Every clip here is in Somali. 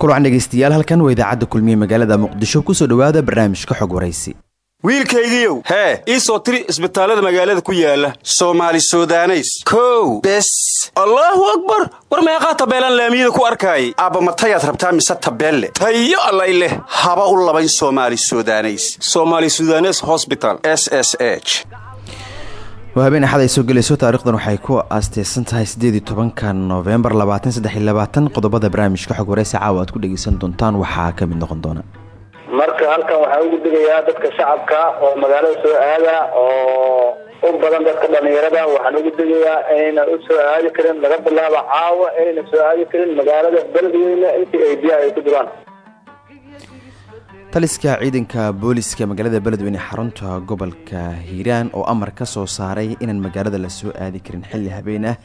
kulan dhegaystayaal halkan waa idaacadda kulmiye magaalada muqdisho ku soo dhowaada barnaamijka xog waraysi wiilkaygiiow hee ii soo tiri isbitaallada magaalada ku yaalla soomaali sudaneys. Kow bes. Allaahu akbar! War meeqaa tabeelaan laamiyada ku arkaayay? Aabba matayaad rabtaa mise tabeelle? Tayo allay leh. Haba u labayn soomaali sudaneys. Somaali sudanes hosbital s s h habeen axad ay soo gelayso taarikhdan waxay ku aasteysan tahay siddeedii tobanka noofembar labaatan saddex labaatan qodobada barnaamijka xog waraysi caawa aad ku dhegaysan doontaan waxaa ka mid noqon doona. Marka halkan waxaa ugu digayaa dadka shacabka oo magaalada soo aada oo u badan dadka dhalinyarada waxaan ugu digayaa inayna u soo aadi karin laga bilaabo caawa inayna soo aadi karin magaalada beledweyne intii ay biyaha ay ku jiraan taliska ciidanka booliska magaalada beledweyne xarunta gobolka hiiraan oo amar ka soo saaray inaan magaalada la soo aadi karin xilli habeen ah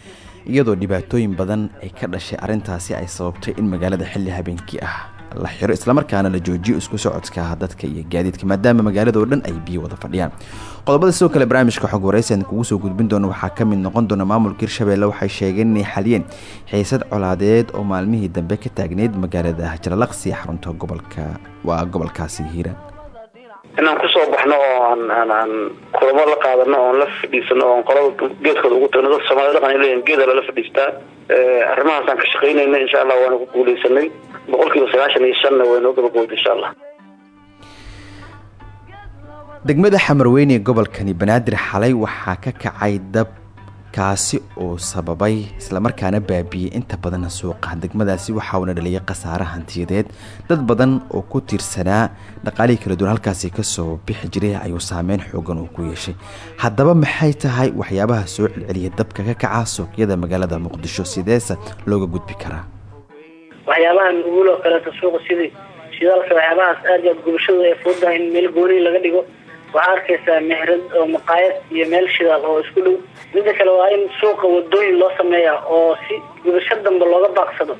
iyadoo dhibaatooyin badan ay ka dhashay arrintaasi ay sababtay in magaalada xilli habeenkii ah la xiro islamarkaana la joojiyo isku socodka dadka iyo gaadiidka maadaama magaalada oo dhan ay biyo wada fadhiyaan. Qodobada sidoo kale barnaamijka xog waraysan kugu soo gudbin doona waxaa ka mid noqon doona maamulka hirshabeelle waxay sheegeen inay xaliyeen xiisad colaadeed oo maalmihii dambe ka taagneyd magaalada jalalaqsi xarunta gobolka waa gobolkaasi hiiraan inaan ku soo baxno oo aan aan aan kulamo la qaadano oon la fadhiisano oon qolada geedkooda ugu tagno dadka soomaalida dhaqan leeyihiin geeda lala fadhiistaa. Arrimahaasaan ka shaqaynayna insha allah waana ku guuleysanay boqol kiiba sagaashan iyo shanna insha allah degmada xamarweyne gobolkani banaadir xalay waxaa ka kacay dab kaasi oo sababay islamarkaana baabiiyey inta badan suuqa. Degmadaasi waxauna dhaliyay khasaare hantiyadeed. Dad badan oo ku tiirsanaa dhaqaalihii kala duwan halkaasi ka soo bixi jiray ayuu saameyn xoogan uu ku yeeshay. Haddaba maxay tahay waxyaabaha soo celceliyay dabka ka kaca suuqyada magaalada muqdisho? Sideese looga gudbi karaa. Waxyaabaha nuguul oo kaleeto suuqa sidii shidaalka waxyaabahaas aad aad gubashadu ay fududahay in meel gooni laga dhigo waxaa arkaysaa mehrad oo maqaayad iyo meel shidaal oo isku dhow. Midda kale waa in suuqa wadooyin loo sameeya oo si gubasho dambe looga baaqsado.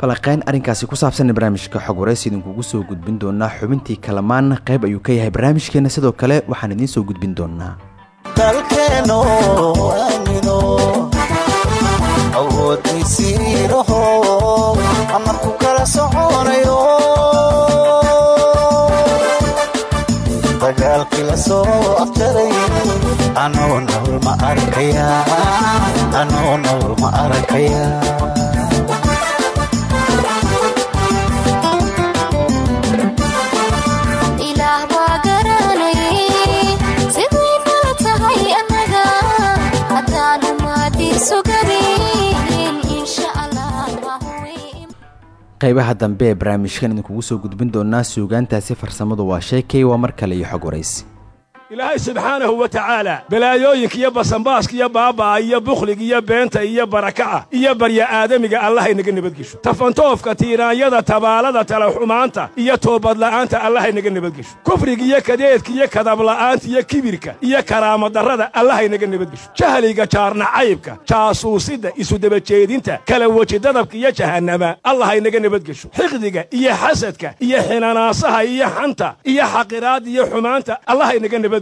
Falaqeyn arrinkaasi ku saabsan barnaamijka xog waraysi idinkugu soo gudbin doonaa xubintii kalamaan qayb ayuu ka yahay barnaamijkeena. Sidoo kale waxaan idiin soo gudbin doonaa. Dalkeeno aamino awoodaysiiraho amarku kala soconayo dagaalkii la soo afjaray anoo nool ma arkaya qaybaha dambe ee barnaamijkan idinkugu soo gudbin doonaa suugaantaasi farsamadu waa sheekay waa mar kale iyo xog waraysi ilaahay subxaanahu wa tacaala balaayooyinka iyo basanbaaska iyo baaba'a iyo bukhliga iyo beenta iyo barakaca iyo barya aadamiga allahaynaga nabadgesho. Tafantoofka tiiraanyada tabaalada talaxumaanta iyo toobadla'aanta allahaynaga nabadgesho. Kufriga iyo kadeedka iyo kadabla'aanta iyo kibirka iyo karaamadarrada allahaynaga nabadgesho. Jahliga jaarnacaybka jaasuusidda isudabajeedinta kala wejidadabka iyo jahannama allahaynaga nabadgesho. Xiqdiga iyo xasadka iyo xinanaasaha iyo xanta iyo xaqiraadda iyo xumaanta allahaynaga nabadgesho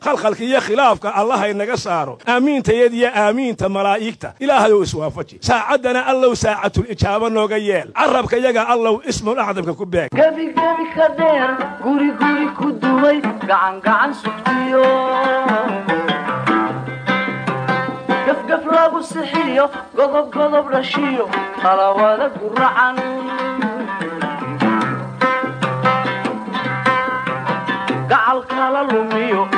khalkhalka iyo khilaafka allaha inaga saaro. Aamiintayada iyo aamiinta malaa'igta. Ilaahayow iswaafaji. Saacaddana allow saacatul ijaaba nooga yeel. Carabka yaga allow ismul acdamka ku beeg. Gebigebi ka dheer guri guri ku dumay lumiyo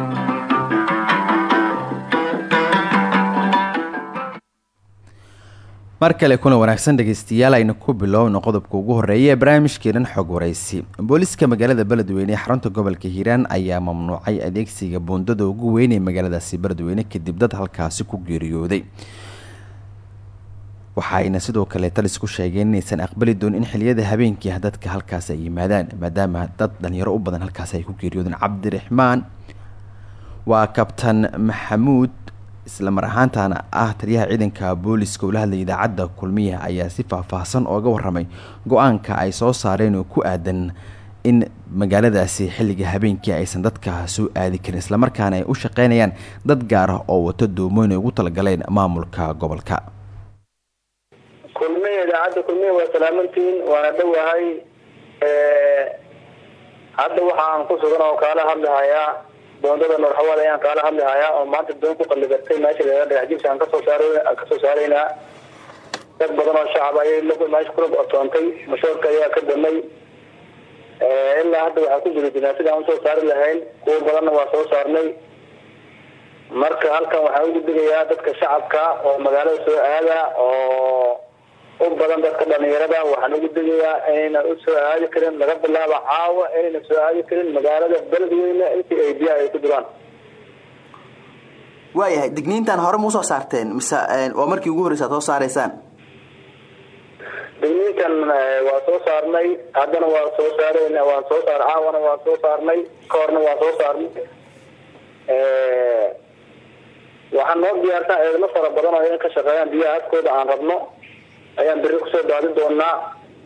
mar kale kuna wanaagsan dhegeystayaal aynu ku bilowno qodobka ugu horreeya ee barnaamijkeenan xog waraysi booliiska magaalada beledweyne ee xarunta gobolka hiiraan ayaa mamnuucay adeegsiga buundada ugu weyn ee magaaladaasi beledweyne kadib dad halkaasi ku geeriyooday. Waxa ayna sidoo kale talis ku sheegeen inaysan aqbali doonin in xiliyada habeenkii dadka halkaas ay yimaadaan maadaama dad dhalinyaro u badan halkaas ay ku geeriyoodeen cabdiraxmaan. Waa kabtan maxamuud isla mar ahaantaana ah taliyaha ciidanka booliska ula hadlaya idaacadda kulmiya ayaa si faahfaahsan ooga waramay go'aanka ay soo saareen oo ku aadan in magaaladaasi xilliga habeenkii aysan dadka soo aadi karin islamarkaana ay u shaqeynayaan dad gaar ah oo wato doomooyin ay ugu talagaleen maamulka gobolka. Kulmiya idaacadda kulmiya waa salaamantiin waana dhowahay hadda waxa aan ku sugan oo kaala hadlahayaa boondada noorxawaad ayaan kaala hadlahayaa oo maanta doon ku qalligatay meesha leeda dhagaxjibsi aan ka soo saar ka soo saaraynaa dad badan oo shacab ayay meesha kula otoontay mashoorka ayaa ka damay. Ilaa hadda waxaa ku jira jirnaa sidaan u soo saari lahayn kuwo badanna waa soo saarnay. Marka halkan waxaan ugu digayaa dadka shacabka oo magaalada soo aada oo u badan dadka dhalinyarada waxaan ugu digayaa inaynan u soo aadi karin laga bilaabo caawa inaynan soo aadi karin magaalada beledweyne intii ay biyaha ay ku jiraan waayahay digniintan hore ma u soo saarteen? Mise waa markii ugu horreysa ad soo saaraysaan digniintan waa soo saarnay. Haddana waa soo saarayna waan soo saar caawana waa soo saarnay ka horna waa soo saarnay. Waxaan noo diyaarsan eedno fara badan oo in ka shaqeeyaan biyaha afkooda aan rabno ayaan beri ku soo daadi doonaa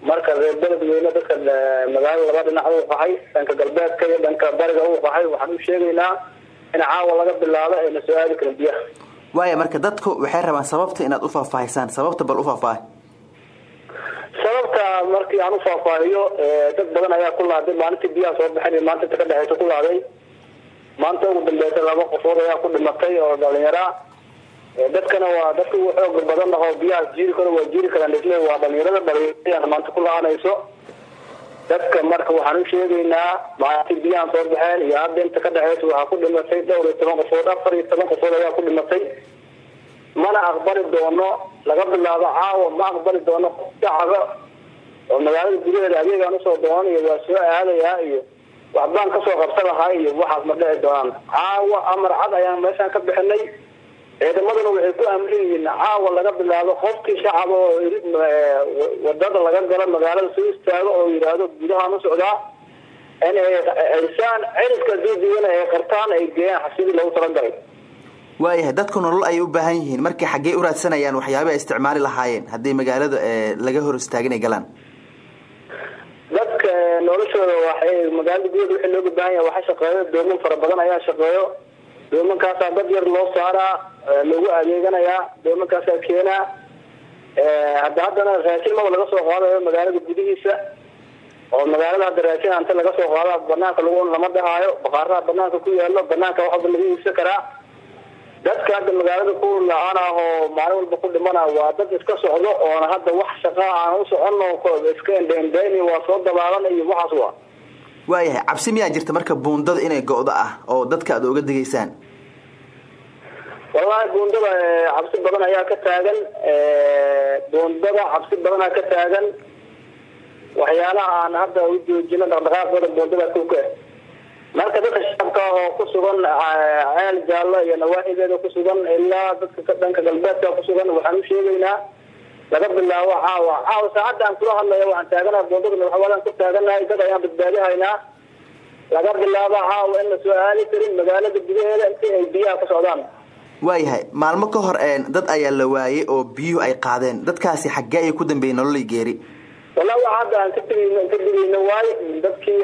marka reer beledweyne dadka magaalada laba dhinac u qaxay dhanka galbeedka iyo dhanka bariga u qaxay waxaan u sheegaynaa in caawa laga bilaabo ayna soo aadi karin biyaha. Waaya marka dadku waxay rabaan sababta inaad u faahfaahisaan sababta bal u faahfaahi sababta markii aan u faahfaahiyo dad badan ayaa ku laaday maalintii biyaha soo baxeen iyo maanta inta ka dhexeysa ku laaday maanta ugu dambeysa laba qofood ayaa ku dhimatay oo dhalinyara dadkana waa dadka ugu xooga badan oo biyahaas jiiri karo waa jiiri karaan dhisle waa dhalinyarada dhalinyarada maanta ku la'aanayso. Dadka marka waxaan u sheegaynaa maalintii biyahan soo baxeen iyo hadda inta ka dhexeysa waxaa ku dhimatay dhowr iyo toban qofood afar iyo toban qofood ayaa ku dhimatay mana aqbali doono laga bilaabo caawa ma aqbali doono shacaba oo magaalada gudaheeda adeegaan u soo doonanayo waa soo aadayaa iyo waxbaan ka soo qabsan lahaa iyo waxaas ma dhici doonaan. Caawa amar cad ayaan meeshaan ka bixinay ciidamaduna waxay ku amri yihiin caawa laga bilaabo qofkii shacaba oo waddada laga galo magaalada soo istaago oo yidhaahdo gudahaan u socdaa in ay cisaan cirifka duudigana ay qartaan ay geeyaan xasidii loogu talagalay waayahay dadku nolol ayay u baahan yihiin. Markay xaggee u raadsanayaan waxyaaba ay isticmaali lahaayeen haddii magaalada laga hor istaagin ay galaan. Dadka noloshooda waxay magaalada gudaheeda wixii looga baahan yahay waxa shaqeeyo dooman fara badan ayaa shaqeeyo doomankaasaa dad yar loo saaraa lagu adeeganayaa doomankaasaa keenaa hadda haddana raashin maba laga soo qaadayo magaalada gudihiisa oo magaalada hadda raashin anta laga soo qaada banaanka lagu lama dhahaayo baqaaraha banaanka ku yaalo banaanka waxba laga iibsan karaa. Dadka hadda magaalada ku la'aan ah oo maalin walba ku dhimana waa dad iska socdo oona hadda wax shaqaa aan u socono iska endhendheyni waa soo dabaalanayo waxaas waa waayahay cabsi miyaa jirta marka buundada inay go-do ah oo dadka aad oga digaysaan? Wallaahi buundada eh, cabsi badan ayaa ka taagan. Eh, buundada cabsi badanaa ka taagan. Waxyaalaha aan hadda u joojino dhaqdhaqaaqooda buundada kuka marka dadka shacabka oo ku sugan eh, ceel jaallo iyo nawaaxigeeda ku sugan ilaa dadka ka dhanka galbeedka ku sugan waxaan u sheegaynaa laga bilaabo caawa caawa saacadda aan kula hadlayo waxaan taaganaha buundada madaxwalaan ku taaganahay dad ayaan badbaadihaynaa laga bilaabo caawa in la soo aali karin magaalada gudaheeda intii ay biyaha ku socdaan. Waayahay maalmo ka hor een dad ayaa la waayey oo biyuhu ay qaadeen. Dadkaasi xaggee ayay ku dambeeyeen nololii geeri. Wallahi waxa hadda aan ka tegayno ka digayno waaye dadkii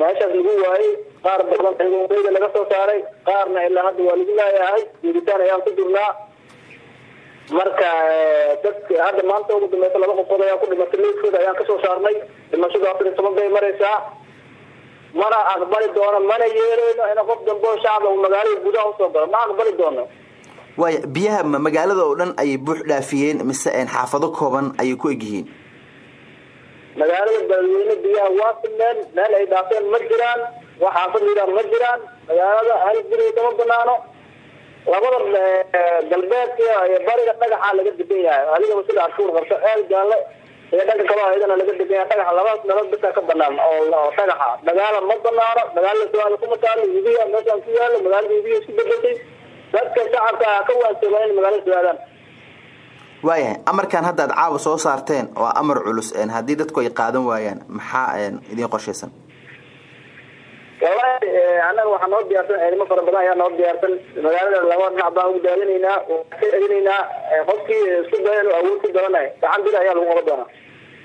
meeshaas lagu waayey qaar badan laga soo saaray qaarna ilaa hadda waa lagu laayahay guuritaan ayaan ku jirnaa marka eh, dadka hadda maanta ugu dambeysa laba qofood ayaa ku dhimatay. Leeskooda ayaan ka soo saarnay. Dhimashadu afar iyo toban bay maraysaa. Mana aqbali doono mana yeeleyno in qof dambe oo shacab uu magaalada gudaha u soo galo. Ma aqbali doono. Waaya biyaha ma magaalada oo dhan ayay buux dhaafiyeen mise een xaafado kooban ayay ku egyihiin? Magaalada beledweyne biyaha waa filmeen meel ay dhaafeen ma jiraan wax xaafad yidhaan ma jiraan. Magaalada hal guri kama banaano labada eh, galbeedka iyo bariga dhagaxa laga degan yahay. Adigaba sida ashuur ceel jaalle iyo dhanka kale ayadana laga degan dhagaxa. Labadaas meelood bisa ka banaan oo dhagaxa. Dagaala ma banaano magaalada suaala kuma taalo webiya meeshaan ku yaalo magaalada webiya isku bedeshay dadka shacabka ka waansoogaan in magaalada suaadaan waayahay amarkan hadda aad caawa soo saarteen waa amar culus een haddii dadku ay qaadan waayaan maxaa een idiin qorshaysan wallahi eh, annaga waxaa noo diyaarsan ciidamo fara badan ayaa noo diyaarsan. Magaalada laba dhinac baan ugu daadinaynaa ka celinaynaa. Eh, qofkii isku daya inuu awood ku daranay gacan bir ayaa lagu qaban doonaa.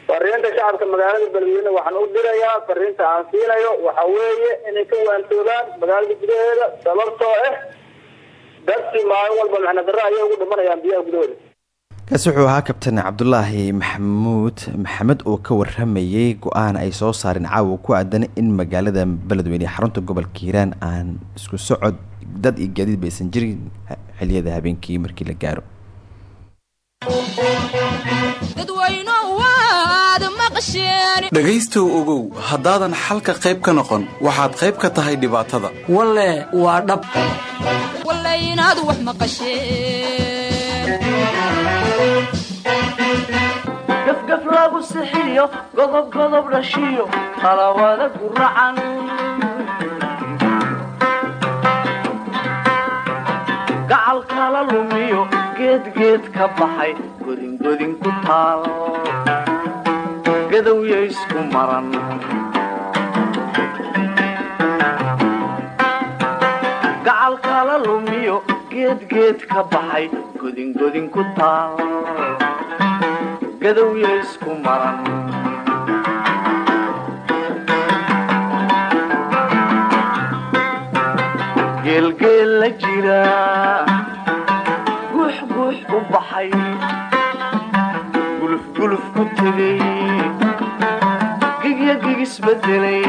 Fariinta shacabka magaalada beledweyne waxaan u dirayaa fariinta aan siinayo. Waxa weeye inay ka waantoogaan magaalada gudaheeda sababtoo ah dadkii maalin walba macna darro ayay ugu dhimanayaan biyaha gudahooda kaasi wuxuu ahaa kabtan cabdulaahi maxamuud. Maxamed oo ka waramayey go'aan ay soo saareen caawa ku aadan in magaalada beledweyne ee xarunta gobolka hiiraan aan isku socod dad iyo gaadiid baysan jirin xiliyada habeenkii markii la gaaro. Dhegaystow ogow haddaadan xalka qayb ka noqon waxaad qayb ka tahay dhibaatada. Walle waa dhab gafgaf lagu sixiyo godob godob dhashiyo qalawada guracan gacal kala lumiyo geedgeed ka baxay godingodin ku taal gadowya isku maran geedgeed ka baxay godingodin ku taal gadowya isku maran geelgeel la jira. Guux guux u baxay guluf guluf ku tegay gigya gigisbedelay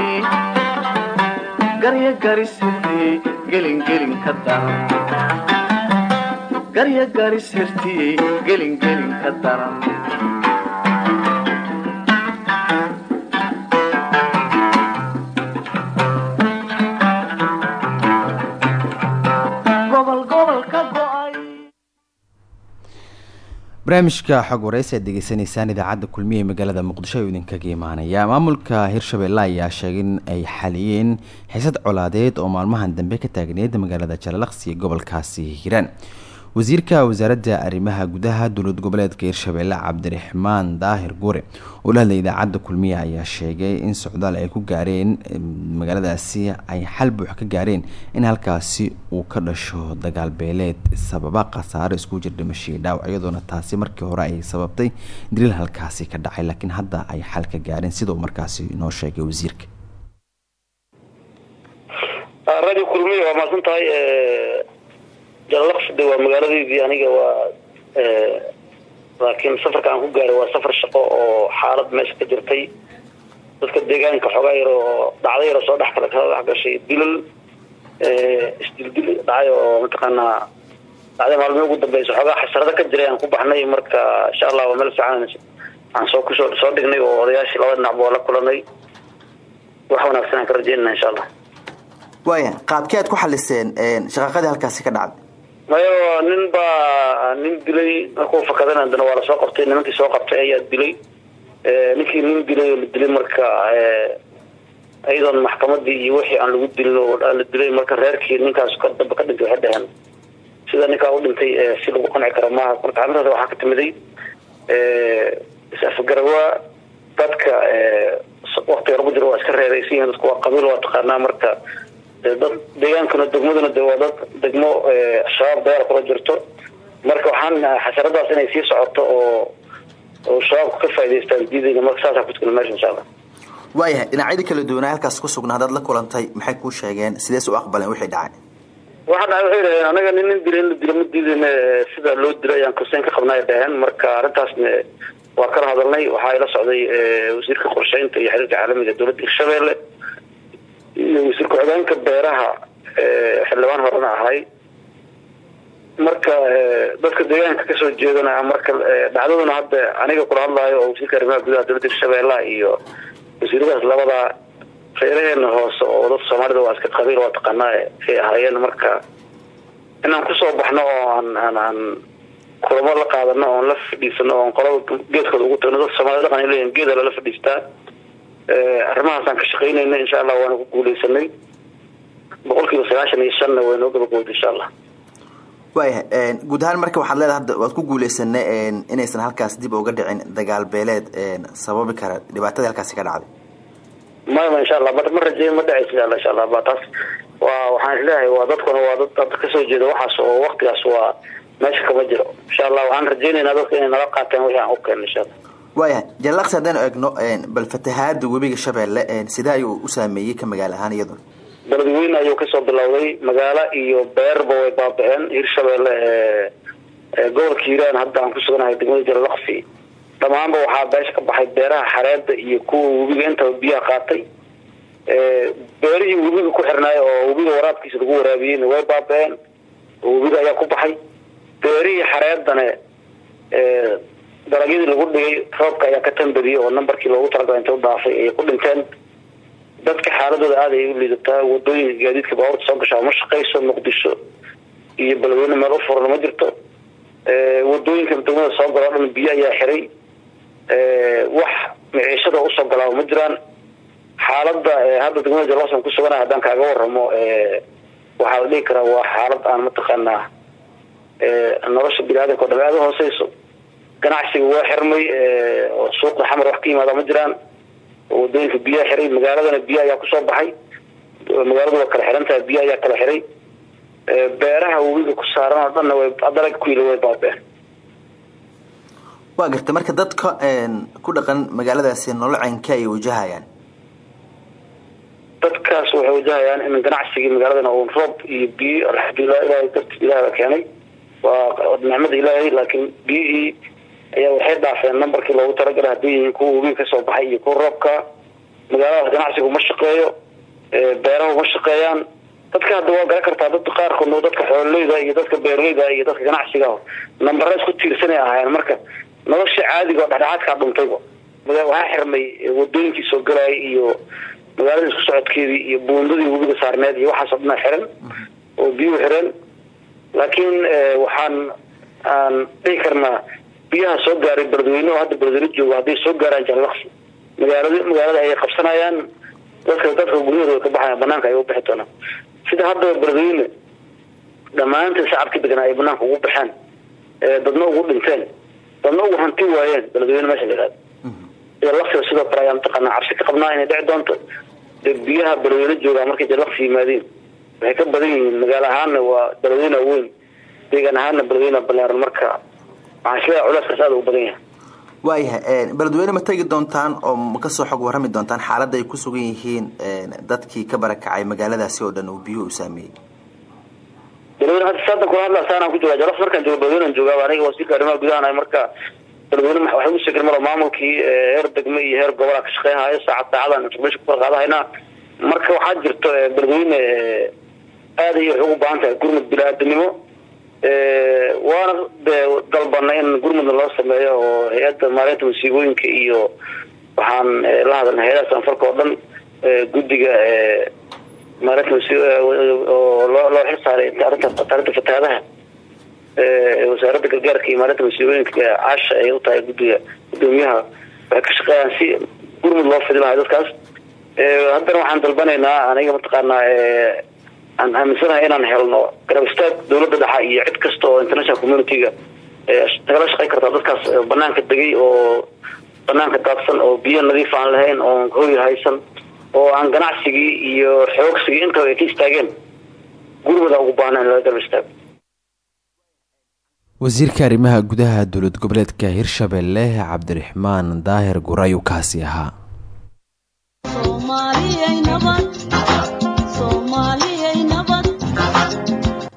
garya garisirtiyey gelin gelin ka daran garya garisirtiyey gelin gelin ka daran barnaamijka xog wareysi aad degeysanaysaan idaacadda kulmiye ee magaalada muqdisho ayuu idinkaga imaanaya maamulka hirshabelle ayaa sheegay in ay xaliyeen xiisad colaadeed oo maalmahan dambe ka taagneed magaalada jalalaqsi ee gobolkaasi hiiraan wasiirka wasaaradda arrimaha gudaha dowlad goboleedka hirshabelle cabdiraxmaan daahir guure oo la hadlay idaacadda kulmiye ayaa sheegay in socdaal ay ku gaareen magaaladaasi ay xal buux ka gaareen in halkaasi uu ka dhasho dagaal beeleed sababa khasaaro isku jir dhimashii dhaawac iyadoona taasi markii hore ay sababtay daliil halkaasi ka dhacay laakiin hadda ay xal ka gaareen sida uu markaasi inoo sheegay wasiirka. Radio kulmiya waa mahadsan tahay jalalaqside waa magaaladeydii aniga waa laakiin safarka aan ku gaaray waa safar shaqo oo xaalad meesha ka jirtay. Dadka deegaanka xoogaa oo dhacdo yaro soo dhex kala kala dhex gashay dilal isdildil dhacay oo mataqaanaa bacda maalmihi ugu dambeysa xoogaa xasarado ka jiray aan ku baxnay marka insha allah waa meel fiican aan soo ku soo soo dhignay oo odayaashii labada dhinacba la kulanay. Wax wanaagsan ka rajeynana insha allah waaya qaabkee aad ku xaliseen shaqaaqadii halkaasi ka dhacday mayo nin baa nin dilay markuu fakadana haddana waa la soo qabtay nimankii soo qabtay ayaa dilay. Ninkii nin dilay la dilay marka iyadoon maxkamadii iyo wixii aan lagu dilin oo la dilay marka reerkii ninkaas ka dambe ka dhintay waxay sida ninkaa u dhintay si lagu qanci karo maaha marka arrintaas waxaa ka timiday is-afgarawaa dadka waktiga lagu jiro waa iska reeraysan yihiin dadku waa qabiil waa taqaanaa marka dad deegaankana degmaduna de waa dad degmo shabaab dagaal kula jirto. Marka waxaan xasaradaas inay sii socoto oo oo shabaabku ka faa'idaystaan diidayna marka saasaa ku tukana meesha insha allah. Waayahay dhinacyadii kala duwanaa halkaas ku sugnaa haddaad la kulantay maxay kuu sheegeen sidees u aqbaleen wixii dhacay? Waxa dhacay waxay dhaheen anaga nin nin dilay in la dilo ma diidayna sida loo dilo ayaan kurseyn ka qabnay dhaheen marka arrintaasna waa kala hadalnay waxaa ila socday wasiirka qorsheynta iyo xiriirka caalamiga dowladda hirshabeelle iyo wasiir ku-xigeenka beeraha xildhibaan horena ahay marka dadka deegaanka ka soo jeedana marka dhacdaduna hadda aniga kula hadlaayo oo wasiirka arrimaha gudaha dowladda hirshabeellaha iyo wasiiradaas labadaa reeraheena hoose oo dadka soomaalida waa iska qabiil waa taqaanaa ay ahaayeen marka inaan ku soo baxno oo aan kulamo la qaadano oon la fadhiisano oon qolada geedkooda ugu tagno dadka soomaalida dhaqan leeyihiin geeda lala fadhiistaa arrimahaasaan ka shaqaynayna insha allah waana ku guuleysanay boqol kiiba sagaashan iyo shanna way noo gabagowda insha allah waayahay guud ahaan marka waxaad leedahay hadda waad ku guuleysanay inaysan halkaas dib uga dhicin dagaal beeleed sababi kara dhibaatadii halkaasi ka dhacday. Maya insha allah ma rajeyn ma dhacaysa insha allah insha allah ba taas. Waa waxaan is leeyahay waa dadkuna waa dad dad ka soo jeeda waxaas oo waktigaas waa meesha kama jiro. Insha allah waxaan rajeynaynaa dadka inay nala qaateen wixii aan u keenno insha allah waayahay jallaqsi haddaynu eegno bal fatahaada webiga shabeelle sidee ayuu u saameeyey ka magaalo ahaan iyaduna beledweyne ayuu ka soo bilowday magaalo iyo beerba way baaba-een. Hirshabeelle gobolka hiiraan hadda aan ku suganahay degmada jallaqsi dhammaanba waxaa beesha ka baxay beeraha xareeda iyo kuwa webiga intaba biyaha qaatay. Beerihii webiga ku xirnaay oo webiga waraabkiisa lagu waraabiyeyna way baaba-een. Webiga ayaa ku baxay. Beerihii xareedane dalagyadii lagu dhigay roobka ayaa ka tambadiyey oo nambarkii loogu talagalay inta u dhaafay ayay ku dhinteen. Dadka xaaladooda aada ay u liidataa waddooyinka gaadiidka baabuurta soo gashaa ma shaqayso muqdisho iyo beledweyne meel u furan ma jirto. Wadooyinka degmada soo gala o dhan biyo ayaa xiray. Wax miciishada u soo galaa ma jiraan. Xaalada hadda degmada jaloosan ku sugana haddaan kaaga waramo waxaa la dhihi karaa waa xaalad aan mataqaanaa nolosha biniaadamka o dham aada hooseyso ganacsiga waa xirmay oo suuqda xamar wax ka yimaada ma jiraan. Wadooyinka biyaa xiray magaaladana biyo ayaa ku soo baxay. Magaaladu waa kala xiran tahay biyo ayaa kala xiray. Beeraha webiga ku saaran oo dhanna way dalag ku yili way baabeen. Waa garta marka dadka ku dhaqan magaaladaasi nolol caynka ay wajahayaan dadkaas waxay wajahayaan in ganacsigii magaaladana uun roob iyo biyo alxamdulilah ilahay dartiis ilahay baa keenay. Waa nicmada ilaahay laakiin biyihii ayaa waxay dhaafeen nambarkii loogu talagalay hadday yihiin kuwa webiga ka soo baxay iyo kuwa roobka. Magaaladaas ganacsigu ma shaqeeyo beerahu ma shaqeeyaan. Dadka hadda waa garan kartaa dad qaarkood dadka xoololeyda iyo dadka beeraleyda iyo dadka ganacsiga nambara isku tiirsanay ahaayeen marka. Nolosha caadiga oo dhexdhexaadkaa dhuntayba waxaa xirmay wadooyinkii soo galaayay iyo magaalada isku socodkeedii iyo buundadii webiga saarneed iyo waxaas oo dhan xiran oo biyuhu xireen. Laakiin waxaan aan dhihi karnaa biyaha soo gaaray beledweyne oo hadda beledweyne jooga hadday soo gaaraan jallaqsi magaalada magaalada ayay qabsanayaan dadka dadka guryahooda way ka baxayaan banaanka ayay u bixi doonaan. Sida haddaba beledweyne dhammaantii shacabka deganaa ay banaanka ugu baxeen dadna ugu dhinteen dadna ugu hanti waayeen beledweyne meesha la yihahdo jallaqsiga sidoo kale ayaan mataqaanaa cabsi ka qabnaa inay dhici doonto. Dee biyaha beledweyne joogaa markay jallaqsi yimaadeen waxay ka badan yihiin magaalo ahaanna waa beledweyne weyn deegaan ahaanna beledweyne ballaaran marka is leeyahay culeyskaas aada u badan yahay. Waayahay beledweyne ma tegi doontaan oo ma ka soo xog warrami doontaan xaaladda ay ku sugan yihiin dadkii ka barakacay magaaladaasi oo dhan uu biyuhu u saameeyey? Beledweyne hadda saadan kula hadlaa saanaan ku joogaa jalaf markaan jooga beledweynean joogaaba aniga wasiirka arrimaha gudahan marka beledweyne waxay u sheegeen malo maamulkii heer degme iyo heer gobolaa ka shaqeynhayo saacad saacadan information kukala qaadahaynaa marka waxaa jirto beledweyne aada iyo waxay ugu baahan tahay gurmud bini-aadanimo waana dalbanay in gurmudna loo sameeyo oo hay'adda maareynta masiibooyinka iyo waxaan la hadalnay hay'adaha sanfarka oo dhan guddiga maareynta oo loo xil saaray arrinta fatahaadaha wasaaradda gargaarka iyo maareynta masiibooyinka caasha ay u tahay guddiga guddoomiyaha waxay ka shaqeeyaan si gurmud loo fidi lahay dadkaas. Haddana waxaan dalbanaynaa aniga mataqaanaa aan aaminsanahay inaan helno garab istaag dawladda dhexa iyo cid kasta oo international community-ga nagala shaqey kartaa dadkaas banaanka degay oo banaanka daadsan oo biyo nadiif aan lahayn oon hooy haysan oo aan ganacsigii iyo xoogsigii intaba ay ka istaageen. Gurmada ugu baahna in laga garab istaago wasiirka arrimaha gudaha dowlad goboleedka hirshabelle cabdiraxmaan daahir gurayuu kaasi ahaa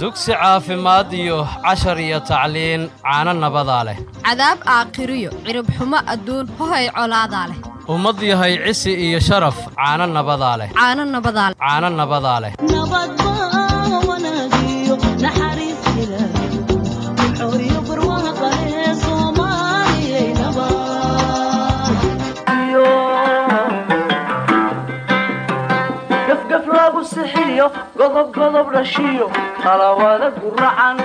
dugsi caafimaad iyo cashar iyo tacliin caano nabadaa leh. Cadaab aakhiriyo ciribxumo adduun hohay colaadaa leh. Ummad yahay cisi iyo sharaf caano nabadaa leh. Caano nabadaa leh sixiyo godob dhashiyo talawada guracan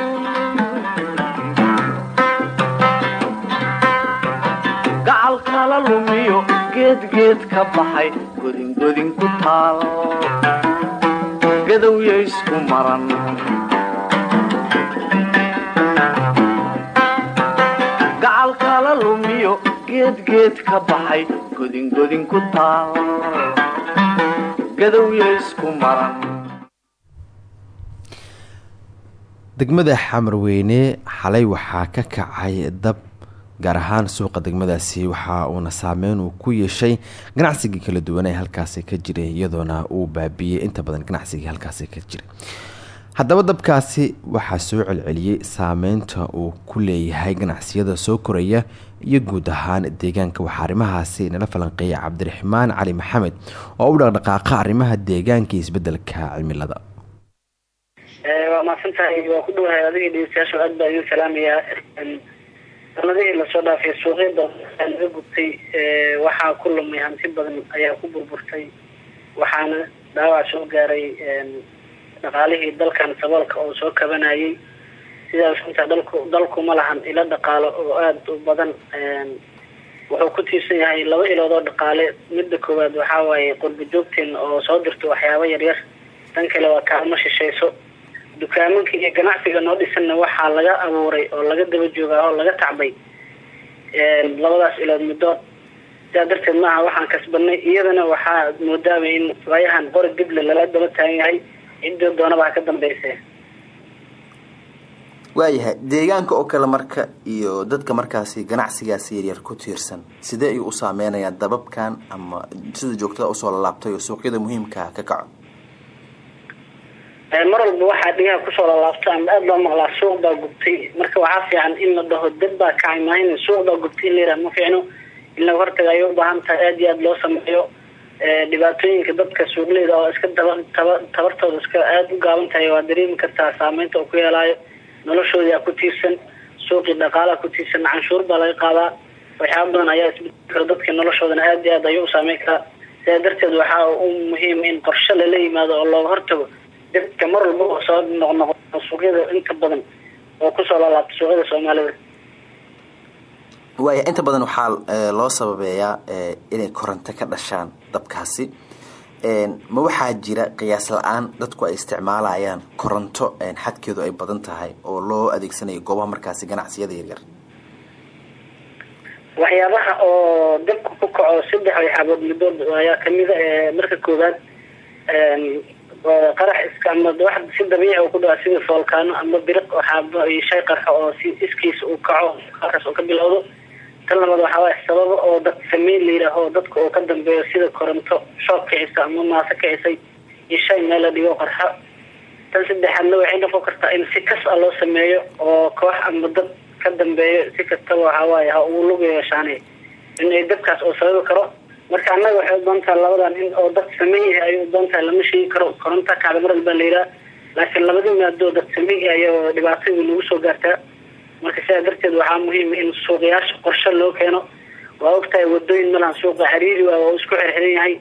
gacal kala lumiyo geedgeed ka baxay godingodin ku taal. Gadowya isku maran. Gacal kala lumiyo geedgeed ka baxay godingodin ku taal degmada xamarweyne xalay waxaa ka kacay dab gaar ahaan suuqa degmadaasi waxa uuna saameyn uu ku yeeshay ganacsigii kala duwan halkaasi ka jiray iyadoona uu baabiiyey inta badan ganacsigii halkaasi ka jiray haddaba dabkaasi waxaa soo celceliyey saameynta uu ku leeyahay ganacsiyada soo koraya iyo guud ahaan deegaanka. Waxaa arrimahaasi nala falanqeeyay cabdiraxmaan cali maxamed oo u dhaqdhaqaaqa arrimaha deegaanka iyo isbeddelka cimilada. Waa mahadsan tahay waa ku dhowahay adiga dhegeystayaasha aad baa idin salaamayaa sanadihii la soo dhaafay suuqyada laga gubtay waxaa ku lumay hanti badan ayaa ku burburtay waxaana dhaawac soo gaaray dhaqaalihii dalkan saboolka oo soo kabanayay. Sidaas inta dalku dalku ma lahan ilo dhaqaalo oo aada u badan wuxuu ku tiirsan yahay laba ilood oo dhaqaale. Midda koowaad waxaa waaye qurba joogteen oo soo dirto waxyaabo yaryar tan kale waa kaalmo shishayso. Dukaamanka iyo ganacsiga noo dhisanna waxaa laga abuuray oo laga daba joogaa oo laga tacbay labadaas ilood middood sidaa darteed maaha waxaan kasbanay iyadana waxaa moodaaba in waayahan qori dible lala daba taagan yahay cidda doonaba ha ka dambeyse waayahay deegaanka oo kale marka iyo dadka markaasi ganacsigaasi yaryar ku tiirsan sidee ayuu u saameynayaa dababkan ama sida joogtada u soo lalaabtay oo suuqyada muhiimkaa ka kaco? Mar walba waxaa dhigaha ku soo lalaabta ama aada loo maqlaa suuq baa gubtay. Marka waxaa fiican in la dhaho dad baa kacay maahin suuq baa gubtay in la yidhaha ma fiicno. In laga hortaga ayay u baahan tahay aada iyo aada loo sameeyo dhibaatooyinka dadka suuqleyda oo iska tabartooda iska aada u gaaban tahay waa dareemi kartaa saameynta uu ku yeelaayo noloshoodii aa ku tiirsan suuqii dhaqaalaha ku tiirsan canshuur baa laga qaadaa. Waxyaaba badan ayaa isbedeli kara dadka noloshoodana aada iyo aad ayuu u saameyn karaa. Sidaa darteed waxaa u muhiim in qorshe lala yimaado oo looga hortago dadka mar walba oo soo noqnoqo suuqyada inta badan oo ku soo laalaabta suuqyada soomaalida waaya inta badan waxaa loo sababeeyaa inay koronto ka dhashaan dabkaasi. Ma waxaa jira qiyaas la'aan dadku ay isticmaalayaan koronto xadkeedu ay badan tahay oo loo adeegsanayo goobaha markaasi ganacsiyada yaryar? Waxyaabaha oo dabka ku kaco saddex waxyaabood midood ayaa kamida marka koowaad qarax iska ama wax si dabiici u ku dhaca sida foolkaano ama biriq iyo shay qarxo oo si iskiisa uu kaco halkaas oo ka bilowdo tan labaad waxaa waaye sababo oo dad sameyn la yidhaaho dadka oo ka dambeeyo sida koronto shoob kicisa ama maaso kicisay iyo shay meel dhigo qarxo tan saddexaadna waxay noqon kartaa in si kas a loo sameeyo oo koox ama dad ka dambeeyo si kastaba waxaa waaye ha uu lug in ay dabkaas oo sababi karo. Marka annaga waxay u doontaha labadan in oo dad sameyn yahay ayay u doontaha lama sheegi karo. Koronta kacdamaral baa la yidhaha laakiin labadii maadoo dad sameyn yahay oo dhibaatadii lagu soo gaartaa marka sidaa darteed waxaa muhiima in suuqyaasha qorshe loo keeno. Waa ogtahay wadooyin ma lahan suuqa xariiri waa oo isku xirxiran yahay.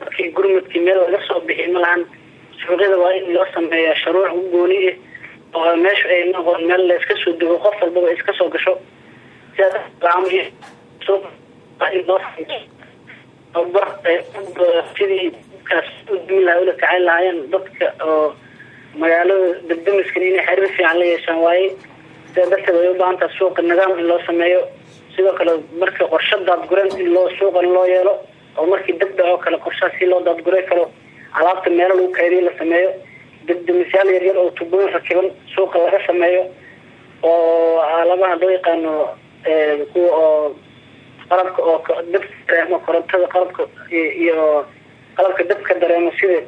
Markii gurmadkii meel laga soo bixi ma lahan. Suuqyada waa in loo sameeyaa shuruuc u gooni ah oo meeshu ay noqon meel la iska soo dego qof walbaba iska soo gasho. Sidaa darteed waxaa muhiim loo tababar sidii dadkaas u dimi lahaa ula kacayn lahaayeen dadka oo magaalada degdemiskan inay xiriir fiican la yeeshaan waaye sidaa darteed way u baahan taha suuqa nidaam in loo sameeyo. Sidoo kale marka qorshe daadgureen in loo suuqan loo yeelo oo markii degda oo kale qorshaha si loo daadgurey karo alaabta meelo lagu kaydiyo la sameeyo. Degdemisyaal yaryar oo tubooyin rakiban suuqa laga sameeyo oo alabaha loo yaqaano kuwa oo qalabka oo dabka dareemo korontada qalabka iyo qalabka dabka dareemo sida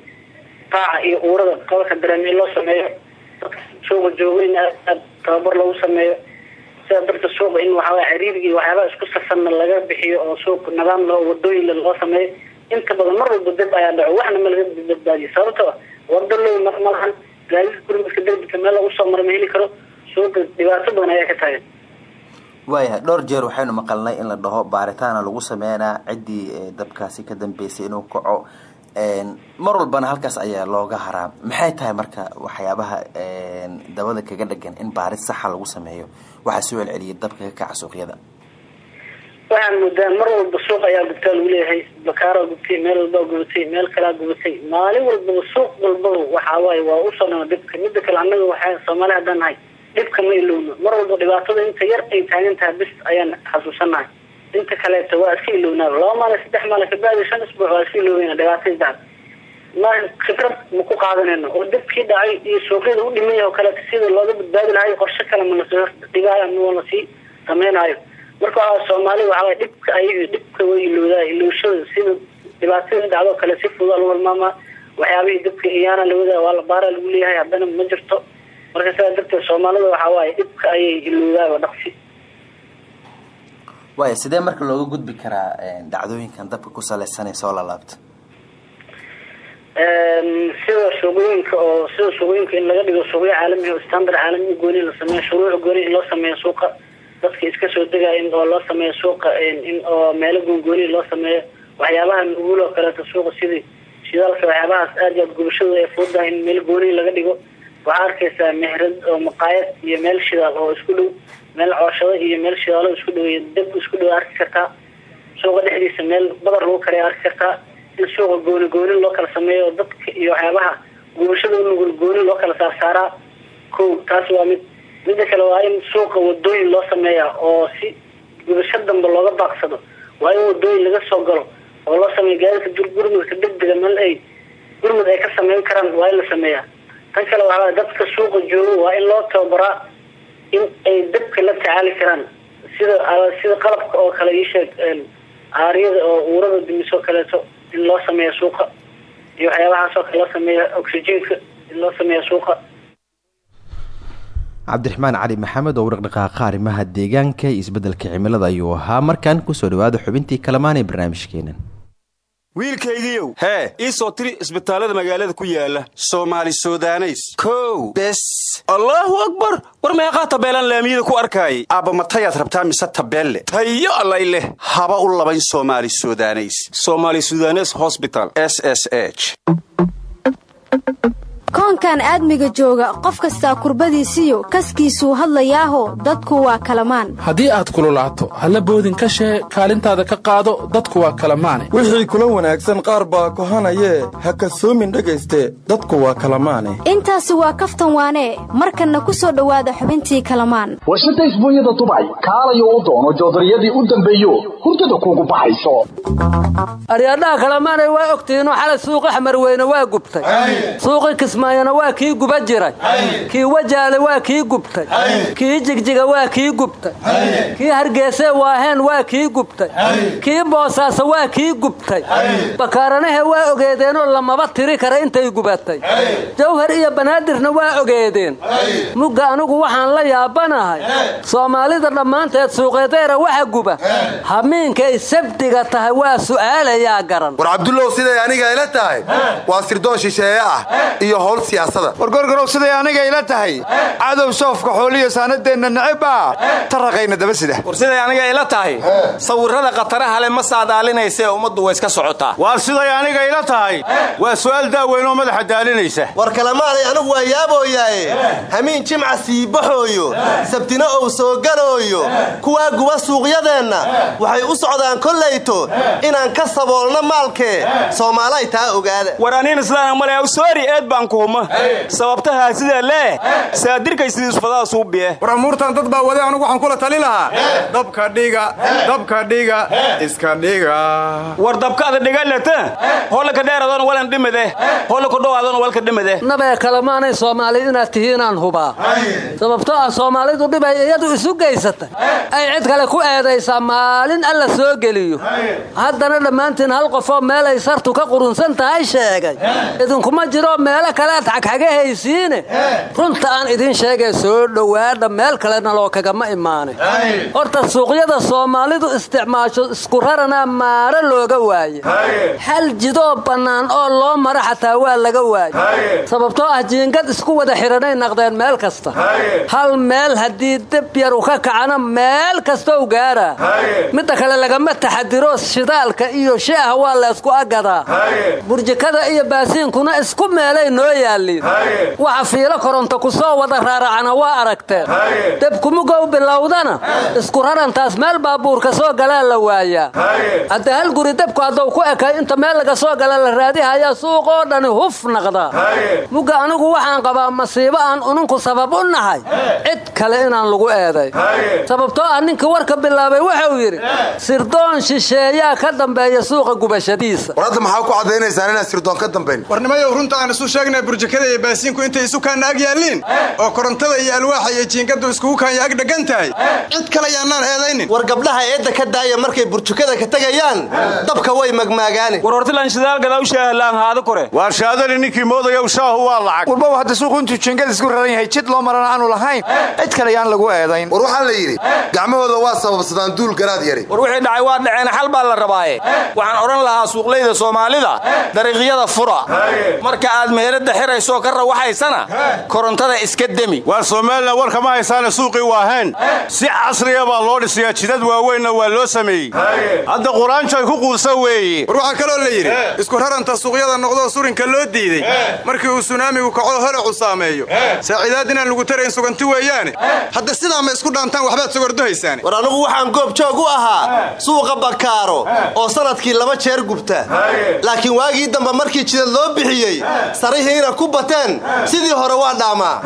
qaaca iyo uurada qalabka dareemo in loo sameeyo. Suuqa joogo in aad tababar lagu sameeyo. Sidaa darteed suuqa in waxaway xiriirga iyo waxyaabaha isku sasanna laga bixiyo oo suuq nidaam loo wadooyin loo sameeyo inta badan mar walba dab ayaa dhaco waxna ma laga badbaadiyo. Sababtoo wado low mar ma lahan gaadiidka gurmadka degdega meel lagu soo mara ma heli karo suuqa dhibaato badan ayaa ka taagan. Waayahay dhowr jeer waxaynu maqalnay in la dhaho baaritaana lagu sameynaa ciddii dabkaasi ka dambeysay inuu kaco mar walbana halkaas ayaa looga haraa. Maxay tahay marka waxyaabaha dabada kaga dhagan in baaris saxa lagu sameeyo? Waxaa soo celceliyay dabka ka kaca suuqyada. Waxaan moodaa mar walba suuq ayaa gubtaa lagu leeyahay. Bakaara gubtay meel walbaa gubatay meel kalaa gubatay maalin walbaba suuq walbaba waxaa waaye waa u soo dhama dhibka. Mida kale annaga waxaa soomaali haddaan nahay dhibka ma ilowno. Mar walba dhibaatada inta yar ay taagan tahay bis ayaan xasuusanahay inta kaleeto waa iska ilownaa laba maalin saddex maalin kabacdi shan isbuuc waa iska iloweyna dhibaatadii dacda ma khibrad ma ku qaadanayno oo dabkii dhacay iyo suuqyada u dhimay oo kaleeto sida looga badbaadi lahayo qorshe kale ma la soo dhigaayo ama la sii sameynaayo marka waxaa soomaali waxaa dhibka ay dhibka way ilowdaa ilowshada sida dhibaatadii dhacdo kale si fudud lagu hilmaamaa waxyaabihii dabka iyaana lawadaa waa la baaraa lagu leeyahay haddana ma jirto. Marka sidaa darteed soomaalida waxaa waaye dhibka ayay ilowdaa dhaqsi waaya sidee marka looga gudbi karaa dhacdooyinkan dabka ku saleysanay soo lalaabta sida suuqyooyinka oo sida suuqyooyinka in laga dhigo suuqyo caalami oo standard caalami gooni la sameeyo shuruuc gooni loo sameeyo suuqa. Dadka iska soo degaya in oo loo sameeyo suuqa in oo meelo goongooni loo sameeyo. Waxyaabaha nuguul oo kaleeto suuqa sidii shidaalka waxyaabahaas aad iyo aad gubashadu ay fududahay in meel gooni laga dhigo. Waxaa arkaysaa mehrad oo maqaayad iyo meel shidaal oo isku dhow meel cooshado iyo meel shidaalo isku dhow dab isku dhow arki kartaa suuqa dhexdiisa meel badar lagu kariya arki kartaa in suuqa gooni gooni loo kala sameeyo dadka iyo waxyaabaha gubashada unugul gooni loo kala saarsaaraa ko taas waa mid mida kale waa in suuqa wadooyin loo sameeyaa oo si gubasho dambe looga baaqsado. Waa in wadooyin laga soo galo oo loo sameeyo gaadidka gurmudka degdega meel ay gurmud ay ka sameyn karaan waa in la sameeyaa. Tan kale waxaa dadka suuqa jooga waa in loo tababaraa in ay dabka la tacaali karaan. Sida sida qalabka oo kale iisheeg aaryada oo uurada dumisoo kaleeto in loo sameeyo suuqa iyo waxyaabahaas oo kale loo sameeyo oxygenka in loo sameeyo suuqa. Cabdiraxmaan cali maxamed oo dhaqdhaqaaqa arrimaha deegaanka isbeddelka cimilada ayuu ahaa. Markan ku soo dhawaada xubintii kalamaan ee barnaamijkeenan wiilkaygiiow hee ii soo tiri isbitaallada magaalada ku yaalla soomaali sudaneys. Kow. Bes. Allaahu akbar. War meeqaa tabeelaan laamiyada ku arkaayay aabba matayaad rabtaa mise tabeelle tayo allay leh. Haba u labayn soomaali sudaneys. Soomaali sudanes hosbital s s h koonkan aadmiga jooga qof kastaa kurbadiisiyo kaskiisuu hadlayaaho dadku waa kalamaan. Haddii aad kululaato halla boodin ka shee kaalintaada ka qaado dadku waa kalamaane. Wixii kula wanaagsan qaar baa kohanayee ha kasoomin dhegayste dadku waa kalamaane. Intaasi waa kaftan waanee markanna ku soo dhowaada xubintii kalamaan. Warshadda isbuunyada dubay kaalayo u doono joodariyadii u dambeeyo hurdada kuugu baxayso. Aryadhaha kalamaanay waa ogtihiinoo xalay suuqa xamarweyne waa gubtay suuqii kismaayona waa kii guba jiray. Kii wajaale waa kii gubtay. Kii jigjiga waa kii gubtay. Kii hargeysee waaheen waa kii gubtay. Kii boosaaso waa kii gubtay. Bakaaranahe waa ogeedeenoo lamaba tiri kara intay gubatay. Jawhar iyo banaadirna waa ogeedeen. Mugga anigu waxaan la yaabanahay. Soomaalida dhammaanteed suuqeedeera waxa guba. Hamiinkay sabdiga tahay waa su'aalayaa garan. War cabdullow siday aniga ila tahay. Waa sirdoon shisheeye ah iyo howl siyaasada. War gorgorow siday aniga ila tahay. Cadow soofka xooliyo saanadeenna necebaa taraqayna daba sida. War siday aniga ila tahay. Sawirrada khataraha le ma saadaalinaysee ummaddu way iska socotaa. Waar siday aniga ila tahay? Waa su'aal daaweynoo madaxa daalinaysa. War kalemaanay anigu waa yaabooyaaye. Hamiin jimca sii baxooyo. Sabtina ou soo galooyo. Kuwaa guba suuqyadeenna. Waxay u socdaan kollayto. Inaan ka saboolno maalkee. Soomaalay taa ogaada. War aniin islaan male soori eed baan kuhuma sababtahaa sidaa lee saadirkay sidiisfadaa suubiye war amuurtan dad baa wade anugu waxaan kula tali lahaa. Dabka dhiga dabka dhiga iska dhiga war dabkaada dhigalata hollaka dheeradoon walan dhimade hollaka dhowaadon walka dhimade nabee kalemaanay soomaali inaad tihiinaan hubaa sababtoo ah soomaalidu dhibay iyadu isu geysatay ay cid kale ku eedaysaa maalin alla soo geliyo. Haddana dhammaantiin hal qofoo meelay sartu ka qurunsan tahay sheegay. Idinkuma jiro meelo kalead xagxagahaysiine runta aan idiin sheegay soo dhowaadha meel kalena loo kagama imaanay horta suuqyada soomaalidu isticmaasho isku raranaa maaro looga waaye. Hal jidoo bannaan oo loo mara xataa waa laga waaye. Sababtoo ah jiingad isku wada xihanay naqdeen meel kasta. Hal meel haddii deb yar u ka kacana meel kastow gaaraa midda kale lagama taxadiro shidaalka iyo sheeha waa laysku agadaa burjikada iyo baasiinkuna isku meelay noo yaalliin waxa fiilo koronto ku soo wada raaracana waa aragteen. Debkumugow bilowdana isku rarantaas meel baabuurka soo galaa la waayaa hadda hal guri debku hadduu ku ekay inta meel laga soo gala la raadihayaa suuqoo dhani huf naqdaa mugga anigu waxaan qabaa masiibo aan uninku sabab u nahay. Cid kale inaan lagu eeday. Sababtoo ah ninkii warka bilaabay wuxuu yidhi sirdoon shisheeyaa ka dambeeya suuqa gubashadiisa. War hadda maxaa ku caddaynaysaan inaan sirdoon ka dambayn? Warnimayow runta aan isu sheegnay burjikada iyo baasiinku intay isu kaanna ag yaalliin? Oo korontada iyo alwaaxa iyo jiingadu iskugu kaanya ag dheggan tahay? Cid kale yaannaan eedaynin. War gabdhaha eedda ka daaya markay burjukada ka tegayaan dabka way magmaagaani war hortilan shidaalgadaw shaahlaan haada kore. Waar shaadani ninkii moodayow shaahu waa lacag. Warbow hadda suuqu intuu jiingada isku raran yahay jid loo marana aanu lahayn cid kale yaan lagu eedayn. War waxaa la yidhi gacmahooda waa sababsadaan duul garaad yari. War wixii dhacay waa dhaceen xal baa la rabaaye. Waxaan odhan lahaa suuqlayda soomaalida dariiqyada fura. Marka aad meherada xiraysoo ka rawaxaysana korontada iska demi. Waar somalilan warka ma haysaane suuqii waaheen si casriya baa loo dhisayaa jidad waaweynna waa loo sameeyey. Hadda quraanjoy ku quusa weeye war waxaa kaloo la yidhi isku raranta suuqyada noqdoo surinka loo diidey markii uu sunaamigu kaco holacu saameeyo. Saaciidaad inaan lagu tarayn suganti weeyaane. Hadda sidaa ma isku dhaantaan waxbaad sogordohaysaan war anugu waxaan goob joog u ahaa suuqa bakaaro oo sannadkii laba jeer gubta. Laakiin waagii dambe markii jidad loo bixiyey sarihiina ku bateen sidii hore waa dhaamaa.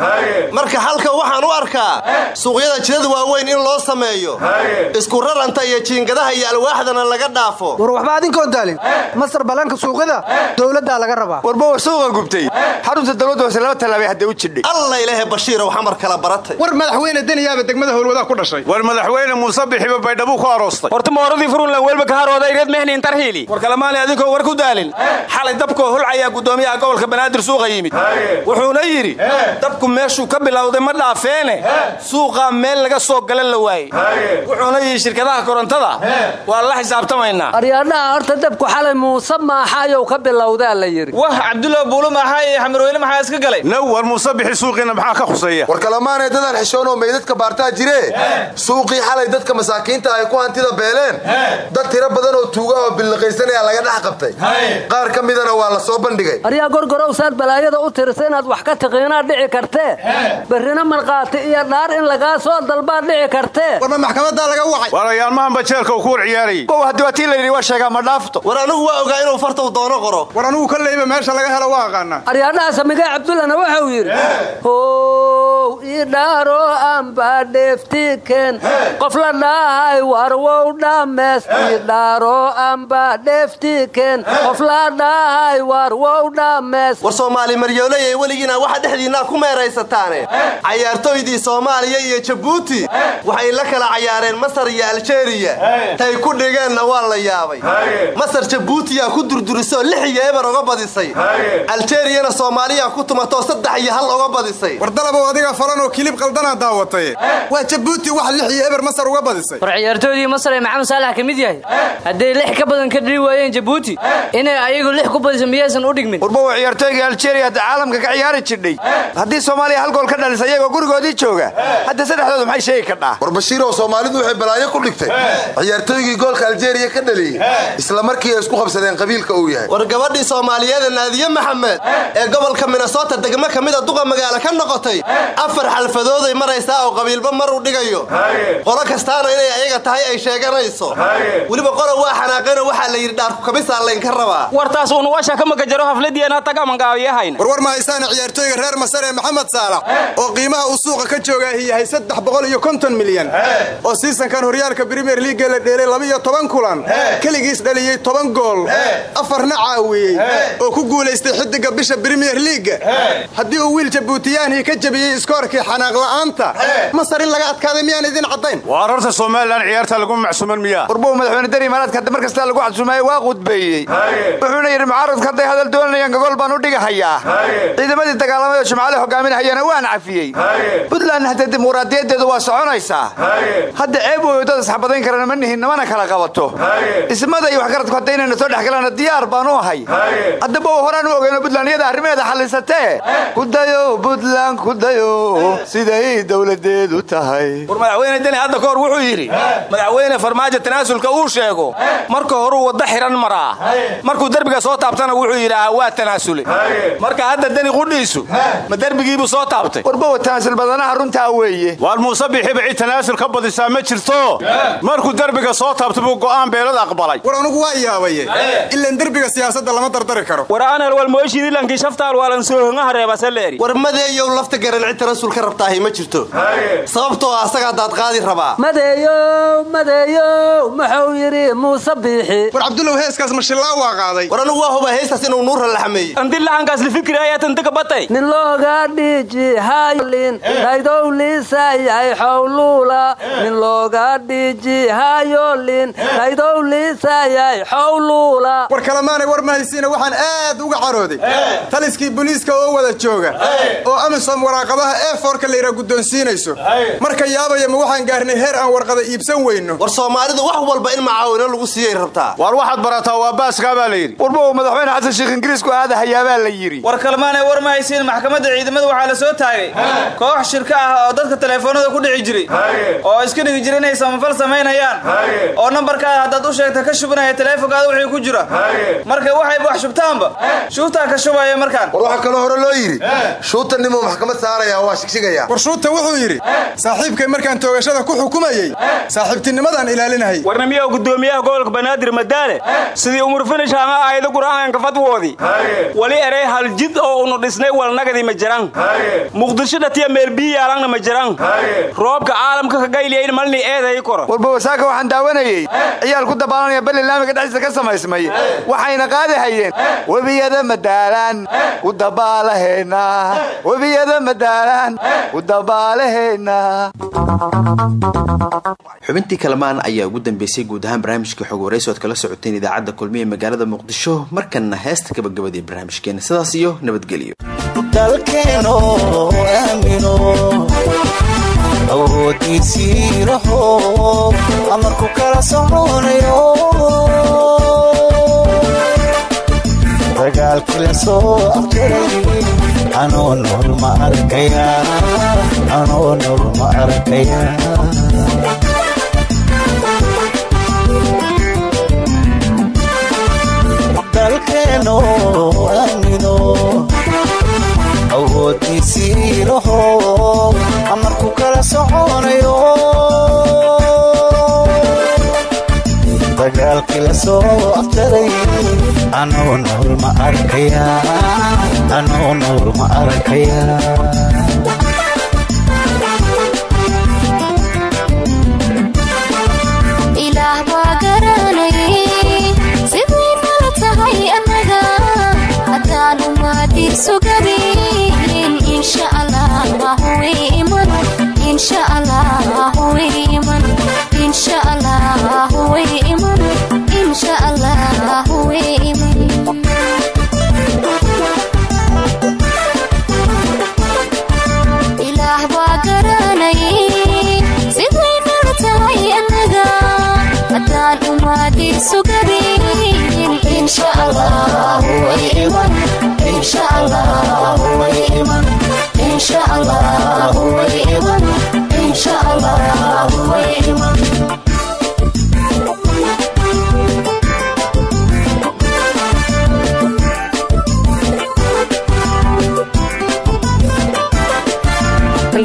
Marka halka waxaan u arkaa suuqyada jidad waaweyn in loo sameeyo isku raranta iyo jiingadaha iyo alwaaxdana laga dhaafo. War waxba adinkoon daalin. Masar ballaanka suuqyada dowladdaa laga rabaa. Warbowa suuqa gubtay. Xarunta dowladda hoose laba tallaabay hadda u jidhay. Alla ilaahe bashiirow xamar kala baratay. War madaxweyne deniyaaba degmada howlwadaa ku dhashay. War madaxweyne muuse bixiba baydhabuu ku aroostay horta mooradii furunlan welba ka harooday reed mehniin tarhiili. War kalamaanay adinkoo war ku daalin. Xalay dabkoo holcayaa guddoomiyaha gobolka banaadir suuqa yimid. Wuxuuna yidhi dabku meeshuu ka bilowday ma dhaafeene. Suuqaa meel laga soo galan la waayey. Wuxuuna yidhi shirkadaha korontada waa la xisaabtamaynaa. Aryaadhaha horta dabku xalay muuse maaxaayow ka bilowdaa la yidhi. Wah cabdulla buulu maaxaa iyo xamarweyne maxaa iska galay. Now war muuse bixi suuqiina maxaa ka khuseeya war kalamaanay dadaan xishoonoo meydadka baartaa jiree? Suuqii xalay dadka masaakiinta ay ku hantida beeleen? Dad tiro badan oo tuuga oo billiqaysanaya laga dhex qabtay. Qaar ka midana waa la soo bandhigay balaayada u tirisa inaad wax ka tiqiinaad dhici kartee. Berrina markhaati iyo dhaar in lagaa soo dalbaad dhici kartee. Warma maxkamadaa laga wacay. Warayaalmahan bajeelka uu ku war ciyaarayay bow haddii waa tii layidhi waa sheegaa ma dhaafto. War anigu waa ogaa inuu farta doono qoro. War anigu kolleyba meesha laga helo waa aqaanaa. Aryaadhaha samigee cabdullana wuxuu yidhi how ii dhaaro amba dheeftiken qof la dhahay warwow dhammees ii dhaaro amba dheeftiken qof la dhahay warwow dhammees war soomaali maryooleyay weligiina waxa dhexdiinnaa ku meeraysataane cayaartooydii soomaaliya iyo jabuuti waxay la kala cayaareen masar iyo aljeeriya tay ku dhigeenna waa la yaabay. Masar jabuutiyaa ku durdurisoo lix iyo eber oga badisay. Aljeeriyana soomaaliya ku tumatoo saddex iyo hal oga badisay. War dalabow adiga falan oo kilib qaldanaa daawatay. Waa jabuuti wax lix iyo eber masar uga badisay. War ciyaartoydii masar ee maxamed saalax ka mid yahay. Hadday lix ka badan ka dhili waayeen jabuuti inay ayagu lix ku badiso miyaysan u dhigmin aljeeriya hadda caalamka ka ciyaari jidhay haddii soomaaliya hal gool ka dhalisa iyagoo gurigoodii jooga hadda saddexdoodu maxay sheegi kadhaa war bashiirow soomaalidu waxay balaayo ku dhigtay. Ciyaartooygii goolka aljeeriya ka dhaliyey isla markii ay isku qabsadeen qabiilka uu yahay. War gabadhii soomaaliyeed naadiye maxamed ee gobolka minnesota degmo ka mida duqa magaalo ka noqotay afar xalfadooday maraysaa oo qabiilba mar u dhigayo. Qolo kastaana inay ayaga tahay ay sheeganayso. Weliba qolo waa xanaaqeenoo waxaa la yidhi dhaarku kabisaa laynka rabaa. Wartaas uun washa ka magajaro hafladiina tagamangaabiyahayna war war ma haysaana ciyaartooyga reer masar ee maxamed saalax oo qiimaha uu suuqa ka joogaahi yahay milyan. Oo siisankan horyaalka brimier liiga la dheelay laba-iyo toban kulan keligiis dhaliyey toban gool afarna caawiyey oo ku guulaystay xidiga bisha brimier liiga haddii uu wiil jabuutiyaanhii ka jabiyey iskoorkii xanaaq la'aanta masar in laga adkaaday miyaan idin caddayn? Waar horta somalilan ciyaarta lagu macsuuman miyaa warbow madaxweyne deni imaaraadka hadda mar kastaa lagu casuumaayey waa qudbeeyey wuxuuna yidhi mucaaradka hadday hadal doonayaan gogol baan u dhigahayaa ciidamadii dagaalamay oo jimcaale hogaaminahayana waan cafiyey. Puntland hadda dimuqraadiyadeedu waa soconaysaa hadda ceeb wey dad isxabadayn karana ma nihin namana kala qabato. Dhismada iyo waxgaradku hadda inayna soo dhex galaana diyaar baan u ahay haddaba horaan u ogeyno puntland iyada arrimaheeda xallisatee. Kudayo puntland kudayo siday dowladeedu tahay. War madaxweyne deni hadda ka hor wuxuu yidhi madaxweyne farmaajo tanaasulka uu sheego. Marka horuu wadda xiran maraa. Markuu derbiga soo taabtana wuxuu yidhaahaa waa tanaasule marka hadda deni qudhiisu ma derbigiibuu soo taabtay. Warbowa tanaasul badanaha runtaa weeye. Waar muuse bixiba cid tanaasul ka badisaa ma jirto? Markuu derbiga soo taabta buu go'aan beelad aqbalay. War anugu waa yaabaye ilan derbiga siyaasadda lama dardari karo. War aanal walmooshidilaankii shaftaal waalan soohongaha reebasaleeri war madeeyow lafta garan cid tanaasul ka rabtaahi ma jirto? Sababtoo ah asagaa daad qaadi rabaa. Madeeyow madeeyow muxuu yidhi muuse biixi war cabdullow heeskaas mashillaa waa qaaday. War anigu waa hubaa heestaas inuu nuura laxmeeyey laxankaas lifikri ayaa tantaga batay nin looga dhiji hayolin xowluula. Nin looga dhiji hayolin dhaydowliisayay xowluula. War kalemaanay war ma haysiina waxaan aad uga carooday. Taliskii booliiska oo wada jooga. Oo amisom waraaqadaha e foorka layidhaa guddoonsiinayso. Marka yaabaya ma waxaan gaarnay heer aan warqada iibsan weyno. War soomaalidu wax walba in macaawino lagu siiyay rabtaa. Waar waxaad barataa waa baaskaa baa la yidhi. Warbow madaxweyne xasan sheekh ingiriisku aadahayaabaa la yidhi war kalmaanay war ma haysiin. Maxkamadda ciidamada waxaa la soo taagay. Koox shirka ah oo dadka teleefoonada ku dhici jiray. Oo iska dhigi jira inay samafal samaynayaan. Oo nambarkaada haddaad u sheegta ka shubinaya teleefonkaada wixii ku jira. Marka waxayba wax shubtaanba. Shuutaa ka shubaya markaan. War waxaa kaloo hore loo yidhi shuuta nimuu maxkamad saaraya waa shigshigaya. War shuuta wuxuu yidhi saaxiibkay markaan toogashada ku xukumayey saaxiibtinimadaan ilaalinayay warnamiyaha gudoomiyaha gobolka banaadir madaale sidii umur finish ama aayado qur'aanka fadwoodii wali erey hal jid oo unu dhisnay walnagadi ma jiran muqdisho dhatiya meel bii yaalangna ma jiran roobka caalamka ka gayliya in malni eeday koro. Warbawasaaka waxaan daawanayey ciyaal ku dabaalanaya balli laamiga dhexdiisa ka samaysmay. Waxayna qaadi hayeen. Webiyada madaalaan ku dabaalaheena. Webiyada madaalaan ku dabaalaheena. Xubintii kalamaan ayaa ugu dambeysay guud ahaan barnaamijka xog waraysi oad kala socoteen idaacadda kulmiye magaalada muqdisho markanna heesta gabagabadii barnaamijkeena. Sidaas iyo nabadgelyo dalkeeno aamino awoodiisii raho amarku kala soconayo dagaalkii la soo afjaray anoo nool ma arkaya anoo nool ma arkaya dalkeeno awhoodkiisiinaho amarku kala soconayo. Dagaalkii la soo aftaray anuu nawlma arkaya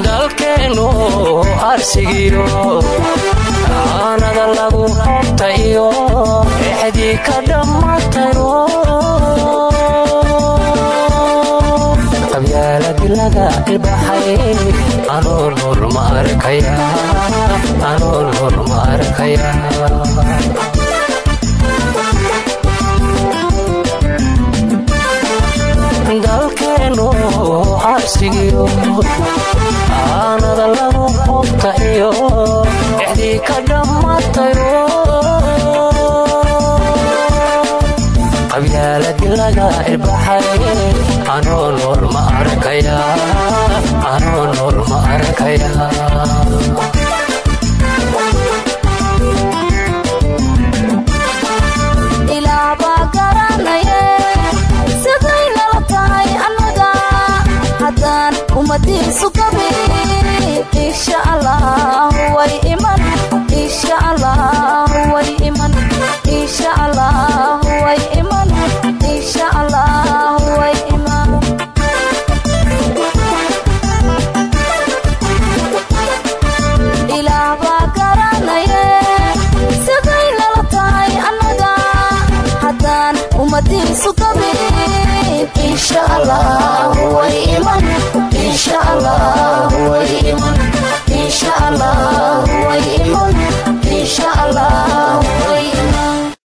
dalkeenu arsigiyo aanada lagu qabtayo exdii ka dhammaatayo anaga ilbaxay. Anool hor ma arkaya.